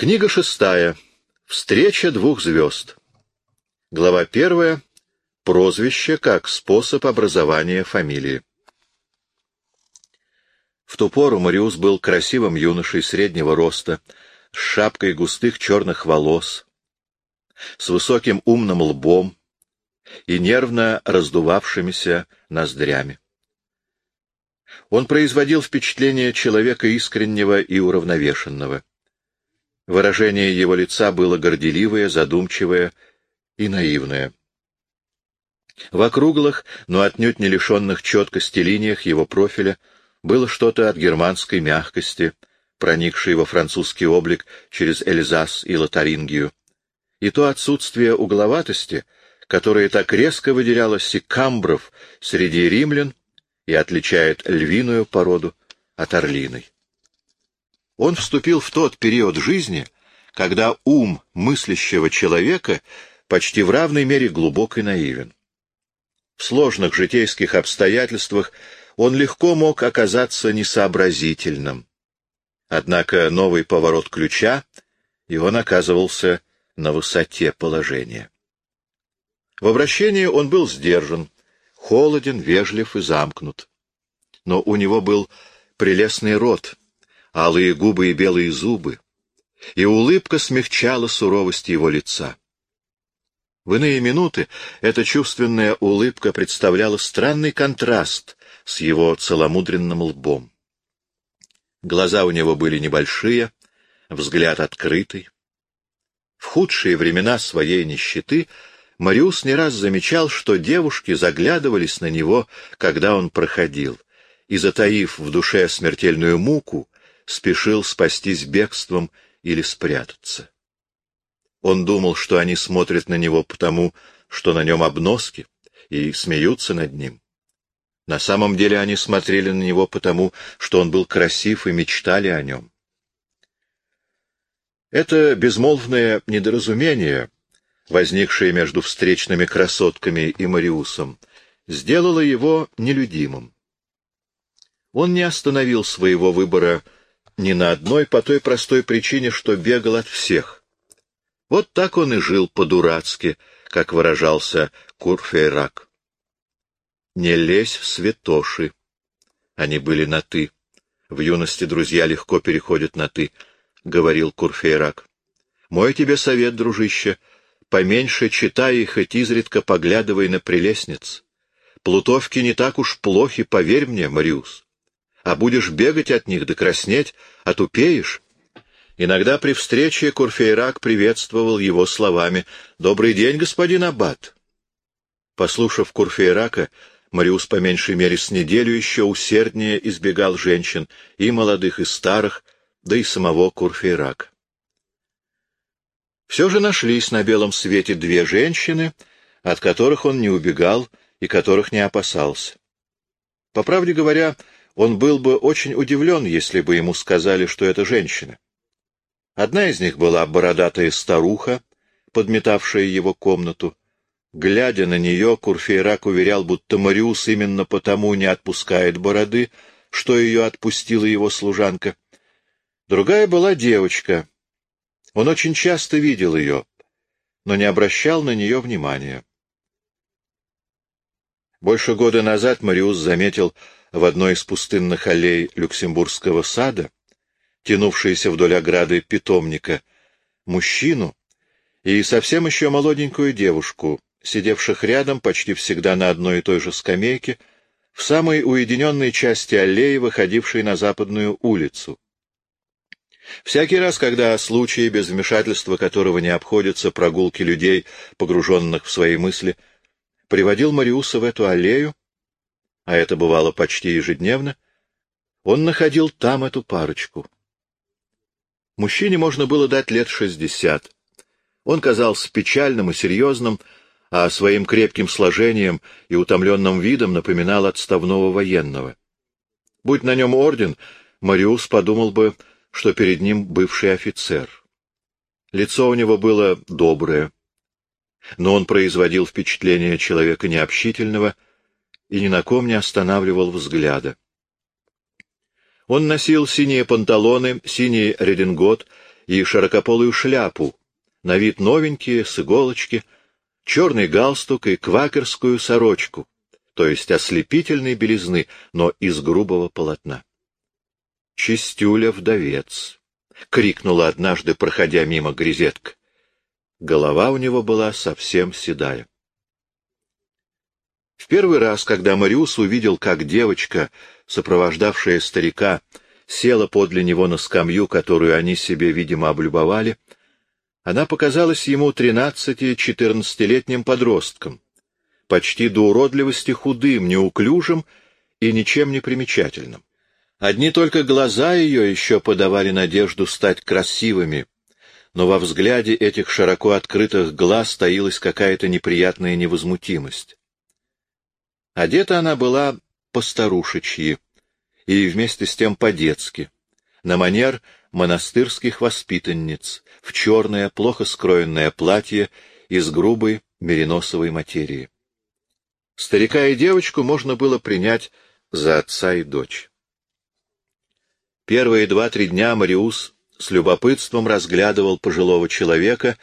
Книга шестая. Встреча двух звезд. Глава первая. Прозвище как способ образования фамилии. В ту пору Мариус был красивым юношей среднего роста, с шапкой густых черных волос, с высоким умным лбом и нервно раздувавшимися ноздрями. Он производил впечатление человека искреннего и уравновешенного. Выражение его лица было горделивое, задумчивое и наивное. В округлых, но отнюдь не лишенных четкости линиях его профиля было что-то от германской мягкости, проникшей во французский облик через Эльзас и Лотарингию, и то отсутствие угловатости, которое так резко выделяло секамбров среди римлян и отличает львиную породу от орлиной. Он вступил в тот период жизни, когда ум мыслящего человека почти в равной мере глубок и наивен. В сложных житейских обстоятельствах он легко мог оказаться несообразительным. Однако новый поворот ключа, и он оказывался на высоте положения. В обращении он был сдержан, холоден, вежлив и замкнут. Но у него был прелестный рот, алые губы и белые зубы, и улыбка смягчала суровость его лица. В иные минуты эта чувственная улыбка представляла странный контраст с его целомудренным лбом. Глаза у него были небольшие, взгляд открытый. В худшие времена своей нищеты Мариус не раз замечал, что девушки заглядывались на него, когда он проходил, и, затаив в душе смертельную муку, спешил спастись бегством или спрятаться. Он думал, что они смотрят на него потому, что на нем обноски, и смеются над ним. На самом деле они смотрели на него потому, что он был красив и мечтали о нем. Это безмолвное недоразумение, возникшее между встречными красотками и Мариусом, сделало его нелюдимым. Он не остановил своего выбора ни на одной по той простой причине, что бегал от всех. Вот так он и жил по-дурацки, как выражался Курфейрак. «Не лезь в святоши». Они были на «ты». В юности друзья легко переходят на «ты», — говорил Курфейрак. «Мой тебе совет, дружище, поменьше читай и хоть изредка поглядывай на прелестниц. Плутовки не так уж плохи, поверь мне, Мариус а будешь бегать от них да краснеть, отупеешь. Иногда при встрече Курфейрак приветствовал его словами «Добрый день, господин Аббат». Послушав Курфейрака, Мариус по меньшей мере с неделю еще усерднее избегал женщин, и молодых, и старых, да и самого Курфейрака. Все же нашлись на белом свете две женщины, от которых он не убегал и которых не опасался. По правде говоря, он был бы очень удивлен, если бы ему сказали, что это женщина. Одна из них была бородатая старуха, подметавшая его комнату. Глядя на нее, Курфейрак уверял, будто Мариус именно потому не отпускает бороды, что ее отпустила его служанка. Другая была девочка. Он очень часто видел ее, но не обращал на нее внимания. Больше года назад Мариус заметил, в одной из пустынных аллей Люксембургского сада, тянувшейся вдоль ограды питомника, мужчину и совсем еще молоденькую девушку, сидевших рядом почти всегда на одной и той же скамейке, в самой уединенной части аллеи, выходившей на западную улицу. Всякий раз, когда случаи, без вмешательства которого не обходятся прогулки людей, погруженных в свои мысли, приводил Мариуса в эту аллею, а это бывало почти ежедневно, он находил там эту парочку. Мужчине можно было дать лет шестьдесят. Он казался печальным и серьезным, а своим крепким сложением и утомленным видом напоминал отставного военного. Будь на нем орден, Мариус подумал бы, что перед ним бывший офицер. Лицо у него было доброе, но он производил впечатление человека необщительного — и ни на ком не останавливал взгляда. Он носил синие панталоны, синий редингот и широкополую шляпу, на вид новенькие, с иголочки, черный галстук и квакерскую сорочку, то есть ослепительной белизны, но из грубого полотна. «Чистюля-вдовец!» — крикнула однажды, проходя мимо грезетка. Голова у него была совсем седая. В первый раз, когда Мариус увидел, как девочка, сопровождавшая старика, села подле него на скамью, которую они себе, видимо, облюбовали, она показалась ему тринадцати-четырнадцатилетним подростком, почти до уродливости худым, неуклюжим и ничем не примечательным. Одни только глаза ее еще подавали надежду стать красивыми, но во взгляде этих широко открытых глаз таилась какая-то неприятная невозмутимость. Одета она была по-старушечьи и вместе с тем по-детски, на манер монастырских воспитанниц, в черное, плохо скроенное платье из грубой мериносовой материи. Старика и девочку можно было принять за отца и дочь. Первые два-три дня Мариус с любопытством разглядывал пожилого человека,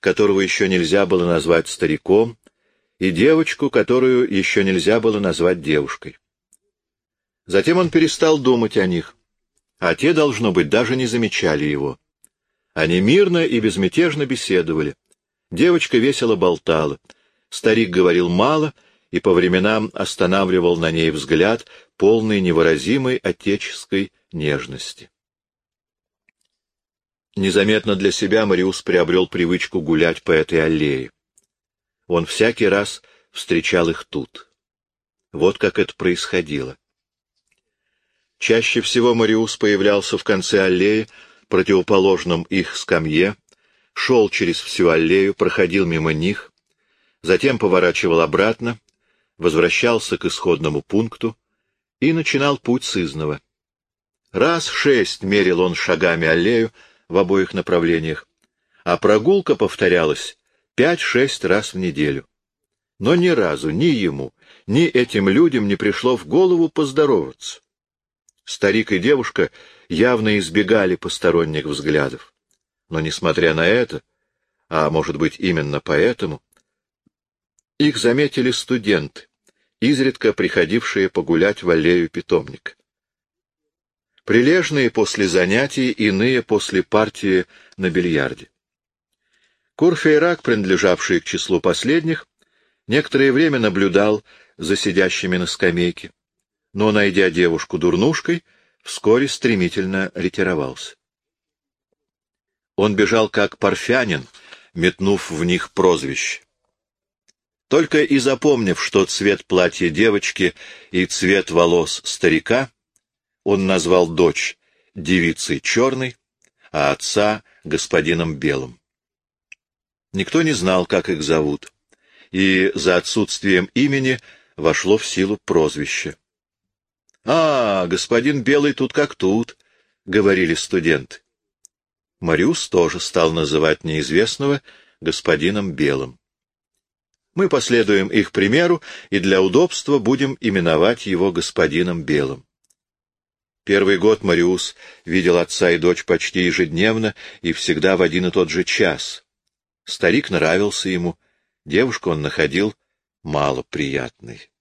которого еще нельзя было назвать стариком, и девочку, которую еще нельзя было назвать девушкой. Затем он перестал думать о них, а те, должно быть, даже не замечали его. Они мирно и безмятежно беседовали. Девочка весело болтала. Старик говорил мало и по временам останавливал на ней взгляд, полный невыразимой отеческой нежности. Незаметно для себя Мариус приобрел привычку гулять по этой аллее. Он всякий раз встречал их тут. Вот как это происходило. Чаще всего Мариус появлялся в конце аллеи, противоположном их скамье, шел через всю аллею, проходил мимо них, затем поворачивал обратно, возвращался к исходному пункту и начинал путь с изного. Раз шесть мерил он шагами аллею в обоих направлениях, а прогулка повторялась пять-шесть раз в неделю. Но ни разу ни ему, ни этим людям не пришло в голову поздороваться. Старик и девушка явно избегали посторонних взглядов. Но, несмотря на это, а может быть именно поэтому, их заметили студенты, изредка приходившие погулять в аллею питомник. Прилежные после занятий, иные после партии на бильярде. Курфейрак, принадлежавший к числу последних, некоторое время наблюдал за сидящими на скамейке, но, найдя девушку дурнушкой, вскоре стремительно ретировался. Он бежал как парфянин, метнув в них прозвище. Только и запомнив, что цвет платья девочки и цвет волос старика, он назвал дочь девицей черной, а отца — господином белым. Никто не знал, как их зовут, и за отсутствием имени вошло в силу прозвище. «А, господин Белый тут как тут», — говорили студенты. Мариус тоже стал называть неизвестного господином Белым. Мы последуем их примеру и для удобства будем именовать его господином Белым. Первый год Мариус видел отца и дочь почти ежедневно и всегда в один и тот же час. Старик нравился ему, девушку он находил малоприятной.